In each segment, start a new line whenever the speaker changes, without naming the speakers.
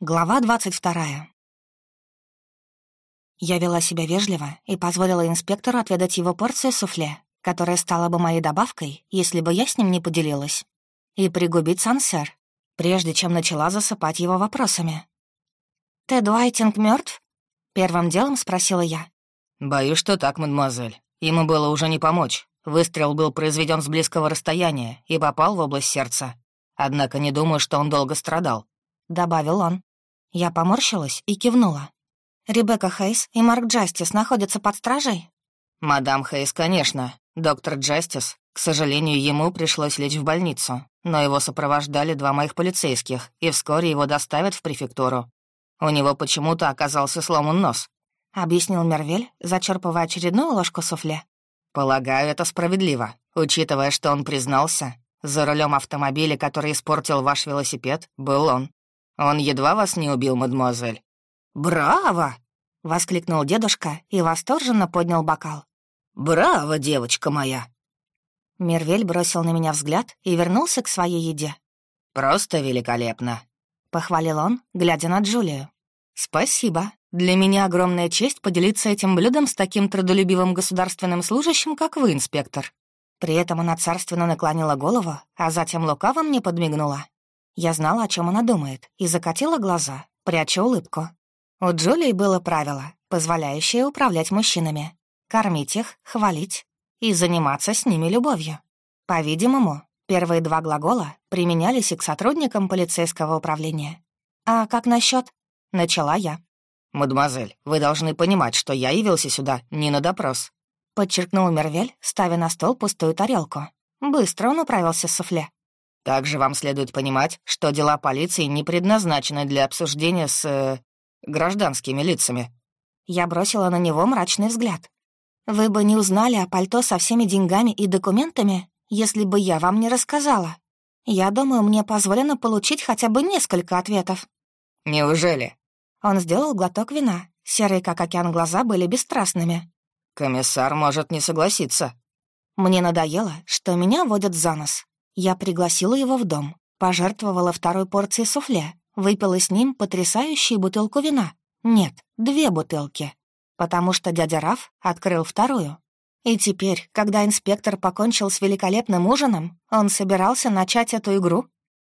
Глава двадцать вторая. Я вела себя вежливо и позволила инспектору отведать его порцию суфле, которая стала бы моей добавкой, если бы я с ним не поделилась, и пригубить сансер, прежде чем начала засыпать его вопросами. «Тед Уайтинг мертв? первым делом спросила я.
«Боюсь, что так, мадемуазель. Ему было уже не помочь. Выстрел был произведен с близкого расстояния и попал в область сердца. Однако не думаю, что он долго страдал», —
добавил он. Я поморщилась и кивнула. «Ребекка Хейс и Марк Джастис находятся под стражей?»
«Мадам Хейс, конечно. Доктор Джастис, к сожалению, ему пришлось лечь в больницу, но его сопровождали два моих полицейских, и вскоре его доставят в префектуру. У него почему-то оказался сломан нос», — объяснил Мервель, зачерпывая очередную ложку суфле. «Полагаю, это справедливо, учитывая, что он признался. За рулем автомобиля, который испортил ваш велосипед, был он. Он едва вас не убил, мадемуазель».
«Браво!» — воскликнул дедушка и восторженно поднял бокал.
«Браво, девочка моя!»
Мервель бросил на меня взгляд и вернулся к своей еде.
«Просто великолепно!»
— похвалил он, глядя на Джулию. «Спасибо. Для меня огромная честь поделиться этим блюдом с таким трудолюбивым государственным служащим, как вы, инспектор». При этом она царственно наклонила голову, а затем лукаво мне подмигнула. Я знала, о чем она думает, и закатила глаза, пряча улыбку. У Джулии было правило, позволяющее управлять мужчинами. Кормить их, хвалить и заниматься с ними любовью. По-видимому, первые два глагола применялись и к сотрудникам полицейского управления. «А как насчет? начала я.
«Мадемуазель, вы должны понимать, что я явился сюда не на допрос», —
подчеркнул Мервель, ставя на стол пустую тарелку. Быстро он управился с суфле.
Также вам следует понимать, что дела полиции не предназначены для обсуждения с... Э, гражданскими лицами».
Я бросила на него мрачный взгляд. «Вы бы не узнали о пальто со всеми деньгами и документами, если бы я вам не рассказала. Я думаю, мне позволено получить хотя бы несколько ответов».
«Неужели?»
Он сделал глоток вина. Серые, как океан, глаза были бесстрастными.
«Комиссар может не согласиться».
Мне надоело, что меня водят за нос. Я пригласила его в дом, пожертвовала второй порцией суфле, выпила с ним потрясающую бутылку вина. Нет, две бутылки. Потому что дядя Раф открыл вторую. И теперь, когда инспектор покончил с великолепным ужином, он собирался начать эту игру?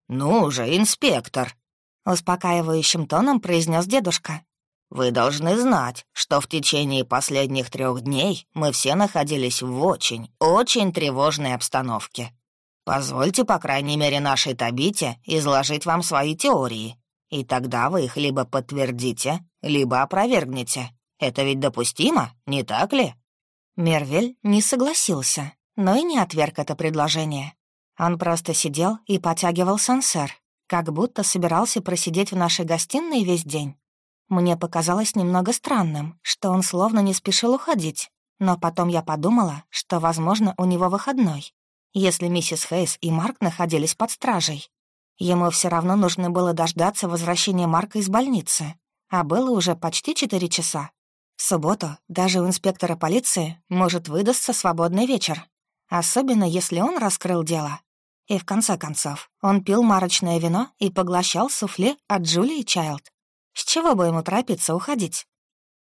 «Ну же, инспектор!»
— успокаивающим тоном произнес дедушка.
«Вы должны знать, что в течение последних трех дней мы все находились в очень, очень тревожной обстановке. Позвольте, по крайней мере, нашей Табите изложить вам свои теории, и тогда вы их либо подтвердите, либо опровергнете. Это ведь допустимо, не так ли?»
Мервель не согласился, но и не отверг это предложение. Он просто сидел и потягивал сансер, как будто собирался просидеть в нашей гостиной весь день. Мне показалось немного странным, что он словно не спешил уходить, но потом я подумала, что, возможно, у него выходной, если миссис Хейс и Марк находились под стражей. Ему все равно нужно было дождаться возвращения Марка из больницы, а было уже почти четыре часа. В субботу даже у инспектора полиции может выдастся свободный вечер, особенно если он раскрыл дело. И в конце концов, он пил марочное вино и поглощал суфле от Джулии Чайлд. С чего бы ему торопиться уходить?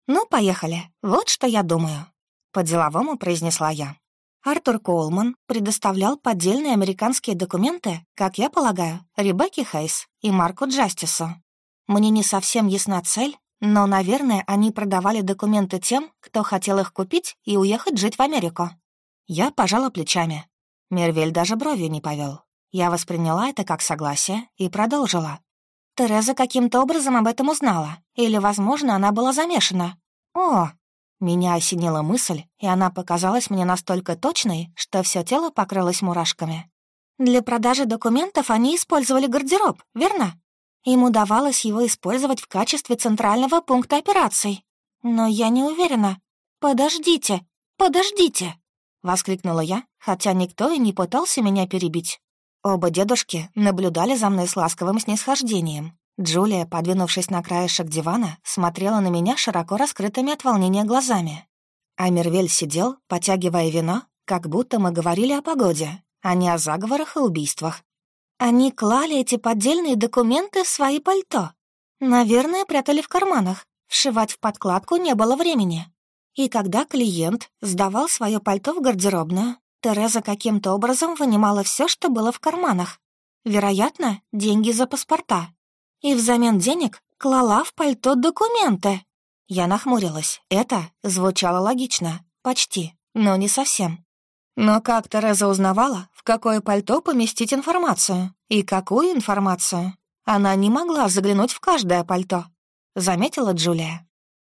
«Ну, поехали. Вот что я думаю», — по-деловому произнесла я. Артур Коулман предоставлял поддельные американские документы, как я полагаю, Ребекке Хейс и Марку Джастису. Мне не совсем ясна цель, но, наверное, они продавали документы тем, кто хотел их купить и уехать жить в Америку. Я пожала плечами. Мервель даже бровью не повел. Я восприняла это как согласие и продолжила. Тереза каким-то образом об этом узнала. Или, возможно, она была замешана. О, меня осенила мысль, и она показалась мне настолько точной, что все тело покрылось мурашками. Для продажи документов они использовали гардероб, верно? Им удавалось его использовать в качестве центрального пункта операций. Но я не уверена. Подождите, подождите, воскликнула я, хотя никто и не пытался меня перебить. Оба дедушки наблюдали за мной с ласковым снисхождением, Джулия, подвинувшись на краешек дивана, смотрела на меня широко раскрытыми от волнения глазами. А Мервель сидел, потягивая вино, как будто мы говорили о погоде, а не о заговорах и убийствах. Они клали эти поддельные документы в свои пальто. Наверное, прятали в карманах. Вшивать в подкладку не было времени. И когда клиент сдавал свое пальто в гардеробную, Тереза каким-то образом вынимала все, что было в карманах. Вероятно, деньги за паспорта. И взамен денег клала в пальто документы. Я нахмурилась. Это звучало логично. Почти, но не совсем. Но как Тереза узнавала, в какое пальто поместить информацию? И какую информацию? Она не могла заглянуть в каждое пальто. Заметила Джулия.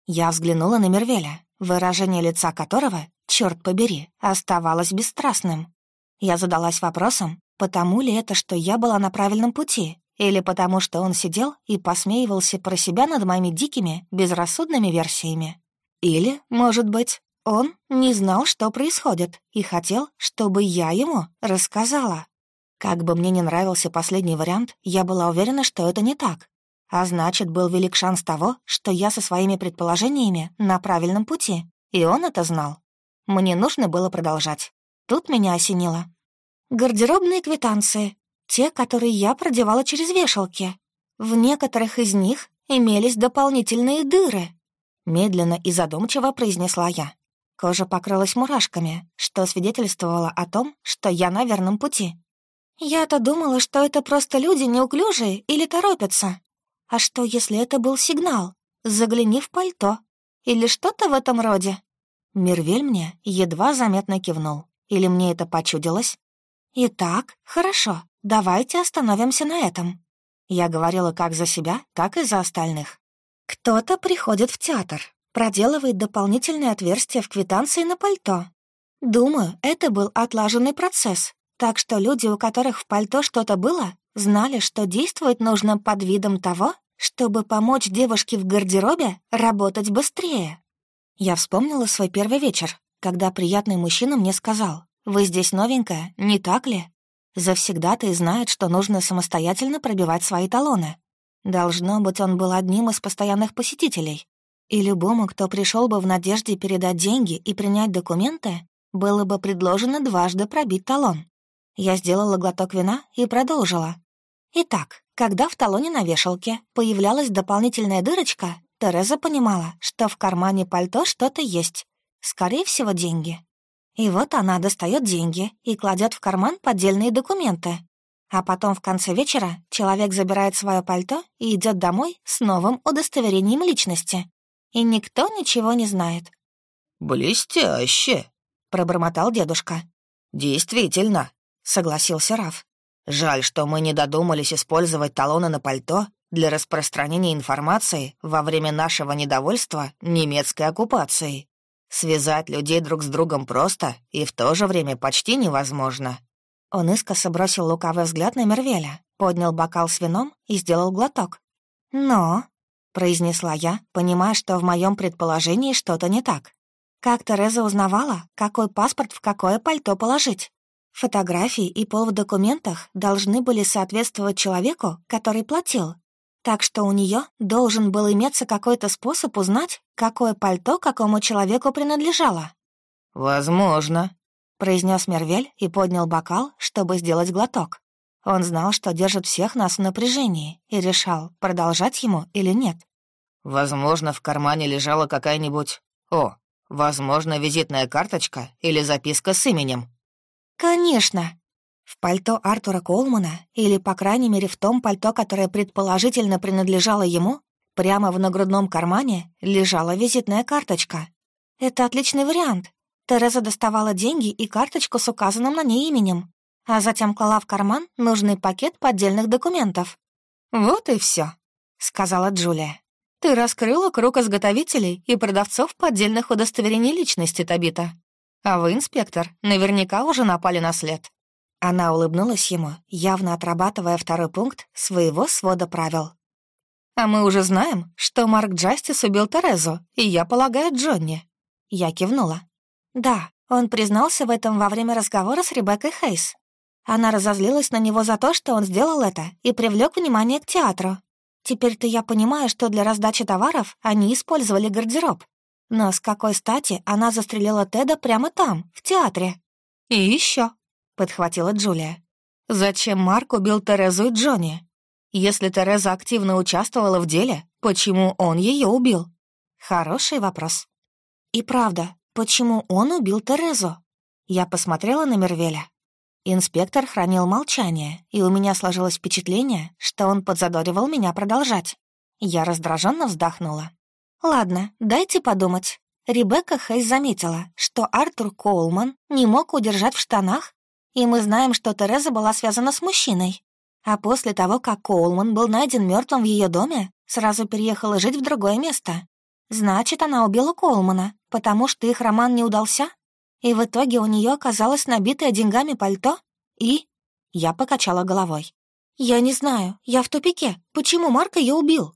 Я взглянула на Мервеля, выражение лица которого, черт побери, оставалось бесстрастным. Я задалась вопросом, потому ли это, что я была на правильном пути, или потому что он сидел и посмеивался про себя над моими дикими, безрассудными версиями. Или, может быть, он не знал, что происходит, и хотел, чтобы я ему рассказала. Как бы мне не нравился последний вариант, я была уверена, что это не так. А значит, был велик шанс того, что я со своими предположениями на правильном пути, и он это знал. Мне нужно было продолжать. Тут меня осенило. Гардеробные квитанции, те, которые я продевала через вешалки. В некоторых из них имелись дополнительные дыры. Медленно и задумчиво произнесла я. Кожа покрылась мурашками, что свидетельствовало о том, что я на верном пути. Я-то думала, что это просто люди неуклюжие или торопятся. А что, если это был сигнал? Загляни в пальто. Или что-то в этом роде? Мервель мне едва заметно кивнул. Или мне это почудилось? Итак, хорошо, давайте остановимся на этом. Я говорила как за себя, так и за остальных. Кто-то приходит в театр, проделывает дополнительные отверстия в квитанции на пальто. Думаю, это был отлаженный процесс, так что люди, у которых в пальто что-то было, знали, что действовать нужно под видом того, чтобы помочь девушке в гардеробе работать быстрее. Я вспомнила свой первый вечер, когда приятный мужчина мне сказал, «Вы здесь новенькая, не так ли?» Завсегда-то и знает, что нужно самостоятельно пробивать свои талоны. Должно быть, он был одним из постоянных посетителей. И любому, кто пришел бы в надежде передать деньги и принять документы, было бы предложено дважды пробить талон. Я сделала глоток вина и продолжила. Итак, когда в талоне на вешалке появлялась дополнительная дырочка, Тереза понимала, что в кармане пальто что-то есть. Скорее всего, деньги. И вот она достает деньги и кладет в карман поддельные документы. А потом в конце вечера человек забирает свое пальто и идет домой с новым удостоверением личности. И никто ничего не знает.
«Блестяще!» — пробормотал дедушка. «Действительно», — согласился Раф. Жаль, что мы не додумались использовать талоны на пальто для распространения информации во время нашего недовольства немецкой оккупацией. Связать людей друг с другом просто и в то же время почти невозможно. Он искоса бросил лукавый взгляд на Мервеля, поднял бокал с вином и сделал глоток. «Но», — произнесла я, понимая, что в моем предположении что-то не так. «Как Тереза узнавала, какой паспорт в какое пальто положить?» Фотографии и пол в документах должны были соответствовать человеку, который платил. Так что у нее должен был иметься какой-то способ узнать, какое пальто какому человеку принадлежало. «Возможно», — произнес Мервель и поднял бокал, чтобы сделать глоток. Он знал, что держит всех нас в напряжении, и решал, продолжать ему или нет. «Возможно, в кармане лежала какая-нибудь... О, возможно, визитная карточка или записка с именем.
«Конечно!» В пальто Артура Колмана, или, по крайней мере, в том пальто, которое предположительно принадлежало ему, прямо в нагрудном кармане лежала визитная карточка. Это отличный вариант. Тереза доставала деньги и карточку с указанным на ней именем, а затем клала в карман нужный пакет поддельных документов. «Вот и все, сказала Джулия. «Ты раскрыла круг изготовителей и продавцов поддельных удостоверений личности, Табита. А вы, инспектор, наверняка уже напали на след». Она улыбнулась ему, явно отрабатывая второй пункт своего свода правил. «А мы уже знаем, что Марк Джастис убил Терезу, и я полагаю, Джонни». Я кивнула. «Да, он признался в этом во время разговора с Ребеккой Хейс. Она разозлилась на него за то, что он сделал это, и привлек внимание к театру. Теперь-то я понимаю, что для раздачи товаров они использовали гардероб, но с какой стати она застрелила Теда прямо там, в театре? И еще, подхватила Джулия. Зачем Марк убил Терезу и Джонни? Если Тереза активно участвовала в деле, Почему он ее убил? Хороший вопрос. И правда, почему он убил Терезу? Я посмотрела на Мервеля. Инспектор хранил молчание, и у меня сложилось впечатление, что он подзадоривал меня продолжать. Я раздраженно вздохнула. «Ладно, дайте подумать. Ребекка Хейс заметила, что Артур Коулман не мог удержать в штанах, и мы знаем, что Тереза была связана с мужчиной. А после того, как Коулман был найден мертвым в ее доме, сразу переехала жить в другое место. Значит, она убила Коулмана, потому что их роман не удался? И в итоге у нее оказалось набитое деньгами пальто? И... Я покачала головой. «Я не знаю, я в тупике. Почему Марк ее убил?»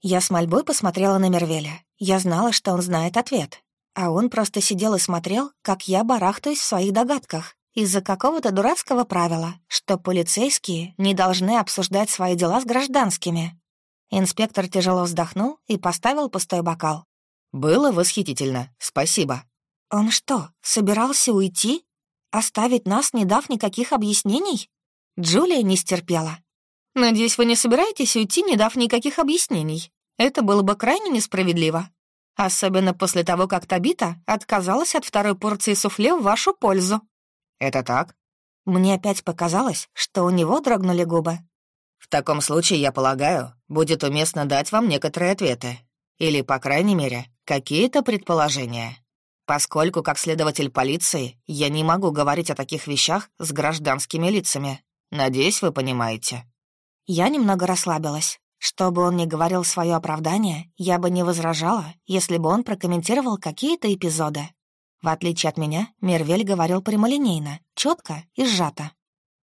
Я с мольбой посмотрела на Мервеля. Я знала, что он знает ответ. А он просто сидел и смотрел, как я барахтаюсь в своих догадках из-за какого-то дурацкого правила, что полицейские не должны обсуждать свои дела с гражданскими. Инспектор тяжело вздохнул и поставил пустой бокал.
«Было восхитительно, спасибо».
«Он что, собирался уйти? Оставить нас, не дав никаких объяснений?» Джулия не стерпела. «Надеюсь, вы не собираетесь уйти, не дав никаких объяснений. Это было бы крайне несправедливо. Особенно после того, как Табита отказалась от второй порции суфле в вашу пользу».
«Это так?»
Мне опять показалось, что у него дрогнули губы.
«В таком случае, я полагаю, будет уместно дать вам некоторые ответы. Или, по крайней мере, какие-то предположения. Поскольку, как следователь полиции, я не могу говорить о таких вещах с гражданскими лицами. Надеюсь, вы понимаете».
Я немного расслабилась. Чтобы он не говорил свое оправдание, я бы не возражала, если бы он прокомментировал какие-то эпизоды. В отличие от меня, Мервель говорил прямолинейно, четко и сжато.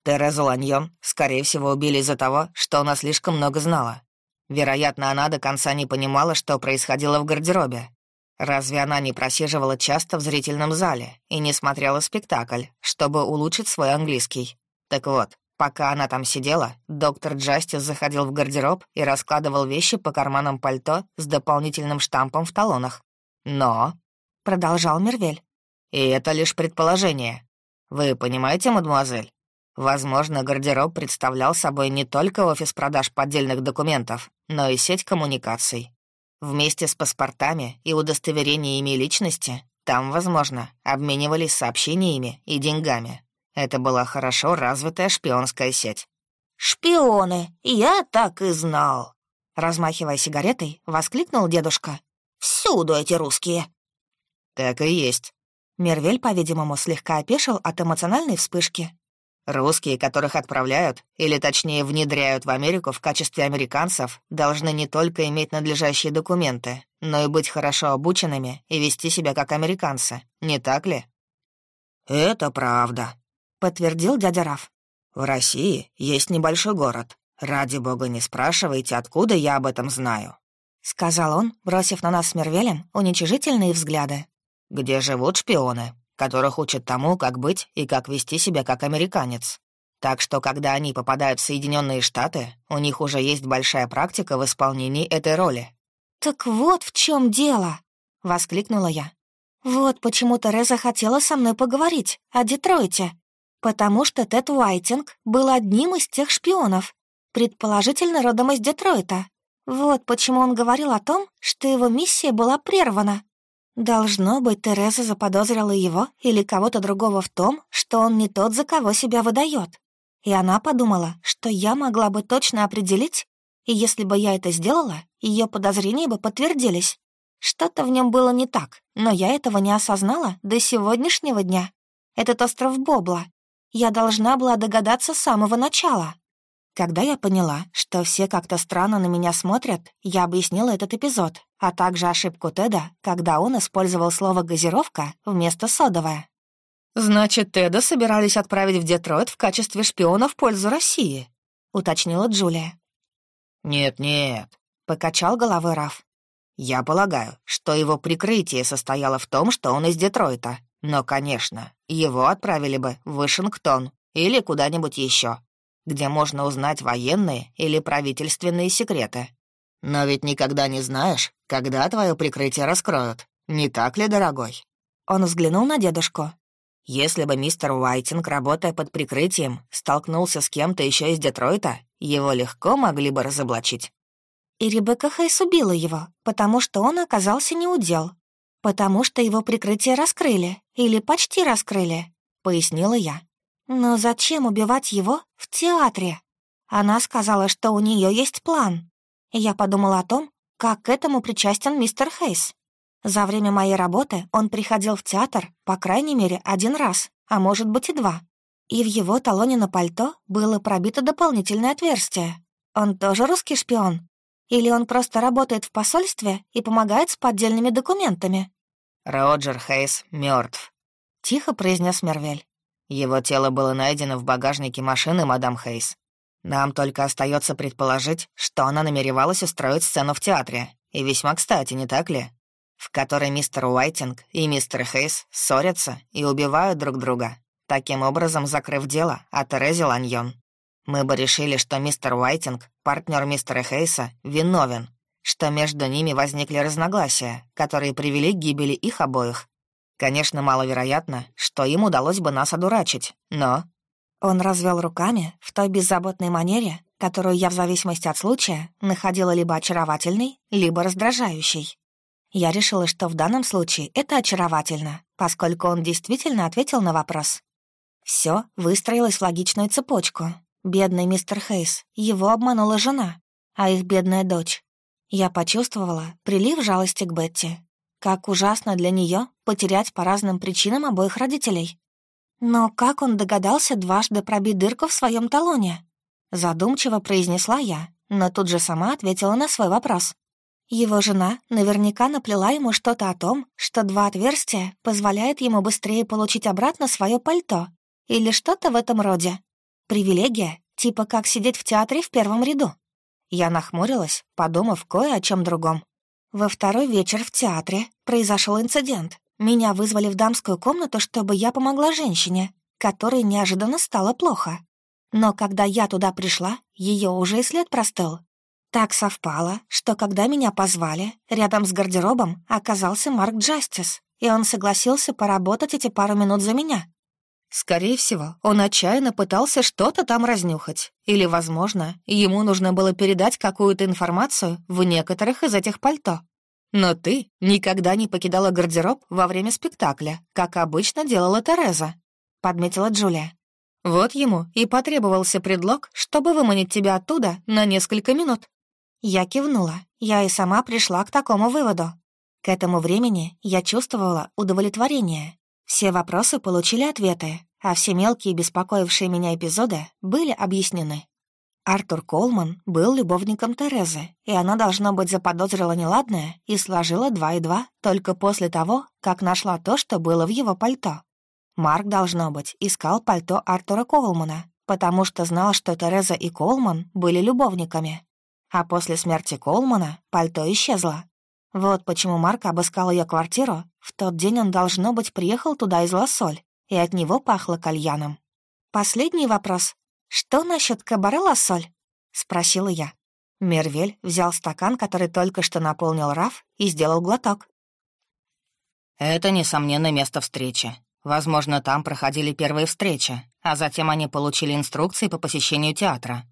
Терезу Ланьон, скорее всего, убили из-за того, что она слишком много знала. Вероятно, она до конца не понимала, что происходило в гардеробе. Разве она не просиживала часто в зрительном зале и не смотрела спектакль, чтобы улучшить свой английский? Так вот, пока она там сидела, доктор Джастис заходил в гардероб и раскладывал вещи по карманам пальто с дополнительным штампом в талонах. Но —
продолжал Мервель.
«И это лишь предположение. Вы понимаете, мадемуазель? Возможно, гардероб представлял собой не только офис продаж поддельных документов, но и сеть коммуникаций. Вместе с паспортами и удостоверениями личности там, возможно, обменивались сообщениями и деньгами. Это была хорошо развитая шпионская сеть.
«Шпионы! Я так и знал!» Размахивая сигаретой, воскликнул дедушка. «Всюду эти русские!»
«Так и есть».
Мервель, по-видимому, слегка опешил от эмоциональной вспышки.
«Русские, которых отправляют, или точнее внедряют в Америку в качестве американцев, должны не только иметь надлежащие документы, но и быть хорошо обученными и вести себя как американцы, не так ли?» «Это правда», — подтвердил дядя Раф. «В России есть небольшой город. Ради бога не спрашивайте, откуда я об этом знаю», — сказал он, бросив на нас с Мервелем уничижительные взгляды где живут шпионы, которых учат тому, как быть и как вести себя как американец. Так что, когда они попадают в Соединенные Штаты, у них уже есть большая практика в исполнении этой роли.
«Так вот в чем дело!» — воскликнула я. «Вот почему Тереза хотела со мной поговорить о Детройте. Потому что Тед Уайтинг был одним из тех шпионов, предположительно родом из Детройта. Вот почему он говорил о том, что его миссия была прервана. Должно быть, Тереза заподозрила его или кого-то другого в том, что он не тот, за кого себя выдает. И она подумала, что я могла бы точно определить, и если бы я это сделала, ее подозрения бы подтвердились. Что-то в нем было не так, но я этого не осознала до сегодняшнего дня. Этот остров Бобла. Я должна была догадаться с самого начала. Когда я поняла, что все как-то странно на меня смотрят, я объяснила этот эпизод, а также ошибку Теда, когда он использовал слово «газировка» вместо «содовая».
«Значит, Теда собирались отправить в Детройт в качестве шпиона в пользу России», — уточнила Джулия. «Нет-нет», — покачал головой Раф. «Я полагаю, что его прикрытие состояло в том, что он из Детройта. Но, конечно, его отправили бы в Вашингтон или куда-нибудь еще, где можно узнать военные или правительственные секреты. Но ведь никогда не знаешь, когда твое прикрытие раскроют. Не так ли, дорогой?»
Он взглянул на дедушку.
«Если бы мистер Уайтинг, работая под прикрытием, столкнулся с кем-то еще из Детройта, его легко могли бы разоблачить».
И Ребекка Хейс убила его, потому что он оказался неудел. Потому что его прикрытие раскрыли, или почти раскрыли, пояснила я. Но зачем убивать его в театре? Она сказала, что у нее есть план. Я подумала о том, как к этому причастен мистер Хейс. За время моей работы он приходил в театр, по крайней мере, один раз, а может быть и два. И в его талоне на пальто было пробито дополнительное отверстие. Он тоже русский шпион? Или он просто работает в посольстве и помогает с поддельными документами?
«Роджер Хейс мертв, тихо произнес Мервель. Его тело было найдено в багажнике машины мадам Хейс. Нам только остается предположить, что она намеревалась устроить сцену в театре. И весьма кстати, не так ли? В которой мистер Уайтинг и мистер Хейс ссорятся и убивают друг друга, таким образом закрыв дело о Терезе Ланьон. Мы бы решили, что мистер Уайтинг, партнер мистера Хейса, виновен, что между ними возникли разногласия, которые привели к гибели их обоих. Конечно, маловероятно, что им удалось бы нас одурачить, но...
Он развел руками в той беззаботной манере, которую я в зависимости от случая находила либо очаровательной, либо раздражающей. Я решила, что в данном случае это очаровательно, поскольку он действительно ответил на вопрос. Все выстроилось в логичную цепочку. Бедный мистер Хейс, его обманула жена, а их бедная дочь. Я почувствовала прилив жалости к Бетти. Как ужасно для нее потерять по разным причинам обоих родителей. Но как он догадался дважды пробить дырку в своем талоне? Задумчиво произнесла я, но тут же сама ответила на свой вопрос. Его жена наверняка наплела ему что-то о том, что два отверстия позволяют ему быстрее получить обратно свое пальто или что-то в этом роде. Привилегия, типа как сидеть в театре в первом ряду. Я нахмурилась, подумав кое о чем другом. Во второй вечер в театре произошел инцидент. Меня вызвали в дамскую комнату, чтобы я помогла женщине, которой неожиданно стало плохо. Но когда я туда пришла, ее уже и след простыл. Так совпало, что когда меня позвали, рядом с гардеробом оказался Марк Джастис, и он согласился поработать эти пару минут за меня. Скорее всего, он отчаянно пытался что-то там разнюхать. Или, возможно, ему нужно было передать какую-то информацию в некоторых из этих пальто. Но ты никогда не покидала гардероб во время спектакля, как обычно делала Тереза», — подметила Джулия. «Вот ему и потребовался предлог, чтобы выманить тебя оттуда на несколько минут». Я кивнула. Я и сама пришла к такому выводу. К этому времени я чувствовала удовлетворение. Все вопросы получили ответы, а все мелкие беспокоившие меня эпизоды были объяснены. Артур Колман был любовником Терезы, и она, должно быть, заподозрила неладное и сложила два и два только после того, как нашла то, что было в его пальто. Марк, должно быть, искал пальто Артура Колмана, потому что знал, что Тереза и Колман были любовниками. А после смерти Колмана пальто исчезло. Вот почему Марк обыскал ее квартиру. В тот день он, должно быть, приехал туда из Лассоль, и от него пахло кальяном. Последний вопрос. «Что насчет кабаре Лассоль?» — спросила я. Мервель взял стакан, который только что наполнил Раф, и сделал глоток.
«Это, несомненно, место встречи. Возможно, там проходили первые встречи, а затем они получили инструкции по посещению театра.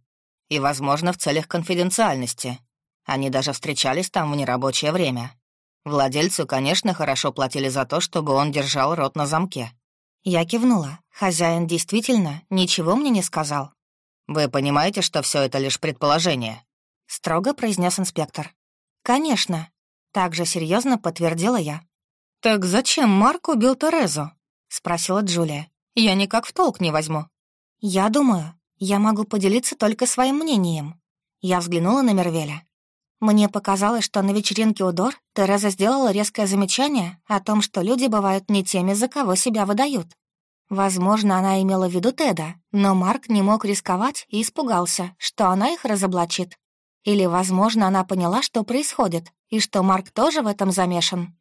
И, возможно, в целях конфиденциальности, они даже встречались там в нерабочее время. Владельцу, конечно, хорошо платили за то, чтобы он держал рот на замке.
Я кивнула. Хозяин действительно ничего мне не сказал.
«Вы понимаете, что все это лишь предположение?»
— строго произнес инспектор. «Конечно», — также серьезно подтвердила я. «Так зачем Марк убил Терезу?» — спросила Джулия. «Я никак в толк не возьму». «Я думаю, я могу поделиться только своим мнением». Я взглянула на Мервеля. Мне показалось, что на вечеринке у Дор Тереза сделала резкое замечание о том, что люди бывают не теми, за кого себя выдают. Возможно, она имела в виду Теда, но Марк не мог рисковать и испугался, что она их разоблачит. Или, возможно, она поняла, что происходит, и что Марк тоже в этом замешан.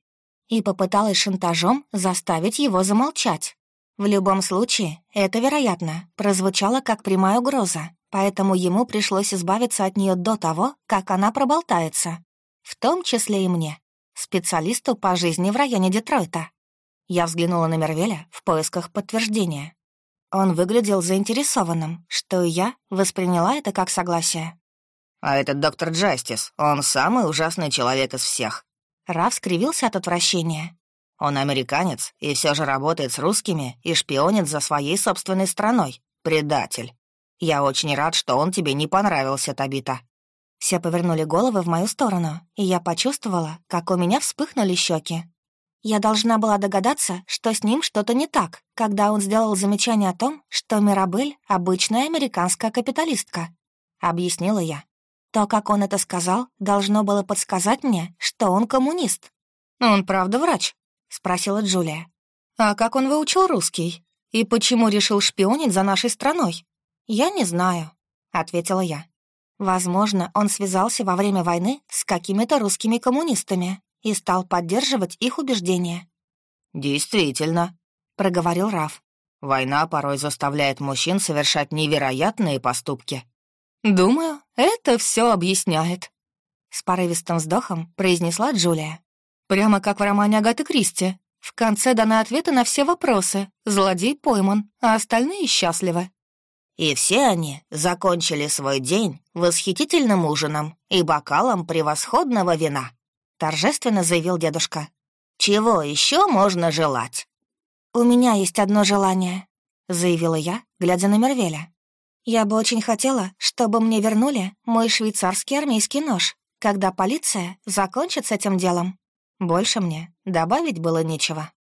И попыталась шантажом заставить его замолчать. В любом случае, это, вероятно, прозвучало как прямая угроза, поэтому ему пришлось избавиться от нее до того, как она проболтается. В том числе и мне, специалисту по жизни в районе Детройта. Я взглянула на Мервеля в поисках подтверждения. Он выглядел заинтересованным, что и я восприняла это как согласие.
А этот доктор Джастис, он самый ужасный человек из всех».
Раф скривился от отвращения.
«Он американец и все же работает с русскими и шпионит за своей собственной страной. Предатель. Я очень рад, что он тебе не понравился, Табита».
Все повернули головы в мою сторону, и я почувствовала, как у меня вспыхнули щеки. Я должна была догадаться, что с ним что-то не так, когда он сделал замечание о том, что Мирабель — обычная американская капиталистка. Объяснила я. То, как он это сказал, должно было подсказать мне, что он коммунист.
«Он правда врач?» — спросила Джулия. «А как он выучил русский? И почему решил шпионить за нашей страной?»
«Я не знаю», — ответила я. «Возможно, он связался во время войны с какими-то русскими коммунистами и стал поддерживать их убеждения».
«Действительно», — проговорил Раф. «Война порой заставляет мужчин совершать невероятные поступки».
«Думаю, это все объясняет», — с порывистым вздохом произнесла Джулия. «Прямо как в романе Агаты Кристи. В конце даны ответы на все вопросы. Злодей пойман, а остальные счастливы».
И все они закончили свой день восхитительным ужином и бокалом превосходного вина торжественно заявил дедушка. «Чего еще можно желать?»
«У меня есть одно желание», — заявила я, глядя на Мервеля. «Я бы очень хотела, чтобы мне вернули мой швейцарский армейский нож, когда полиция закончит с этим делом. Больше мне добавить было нечего».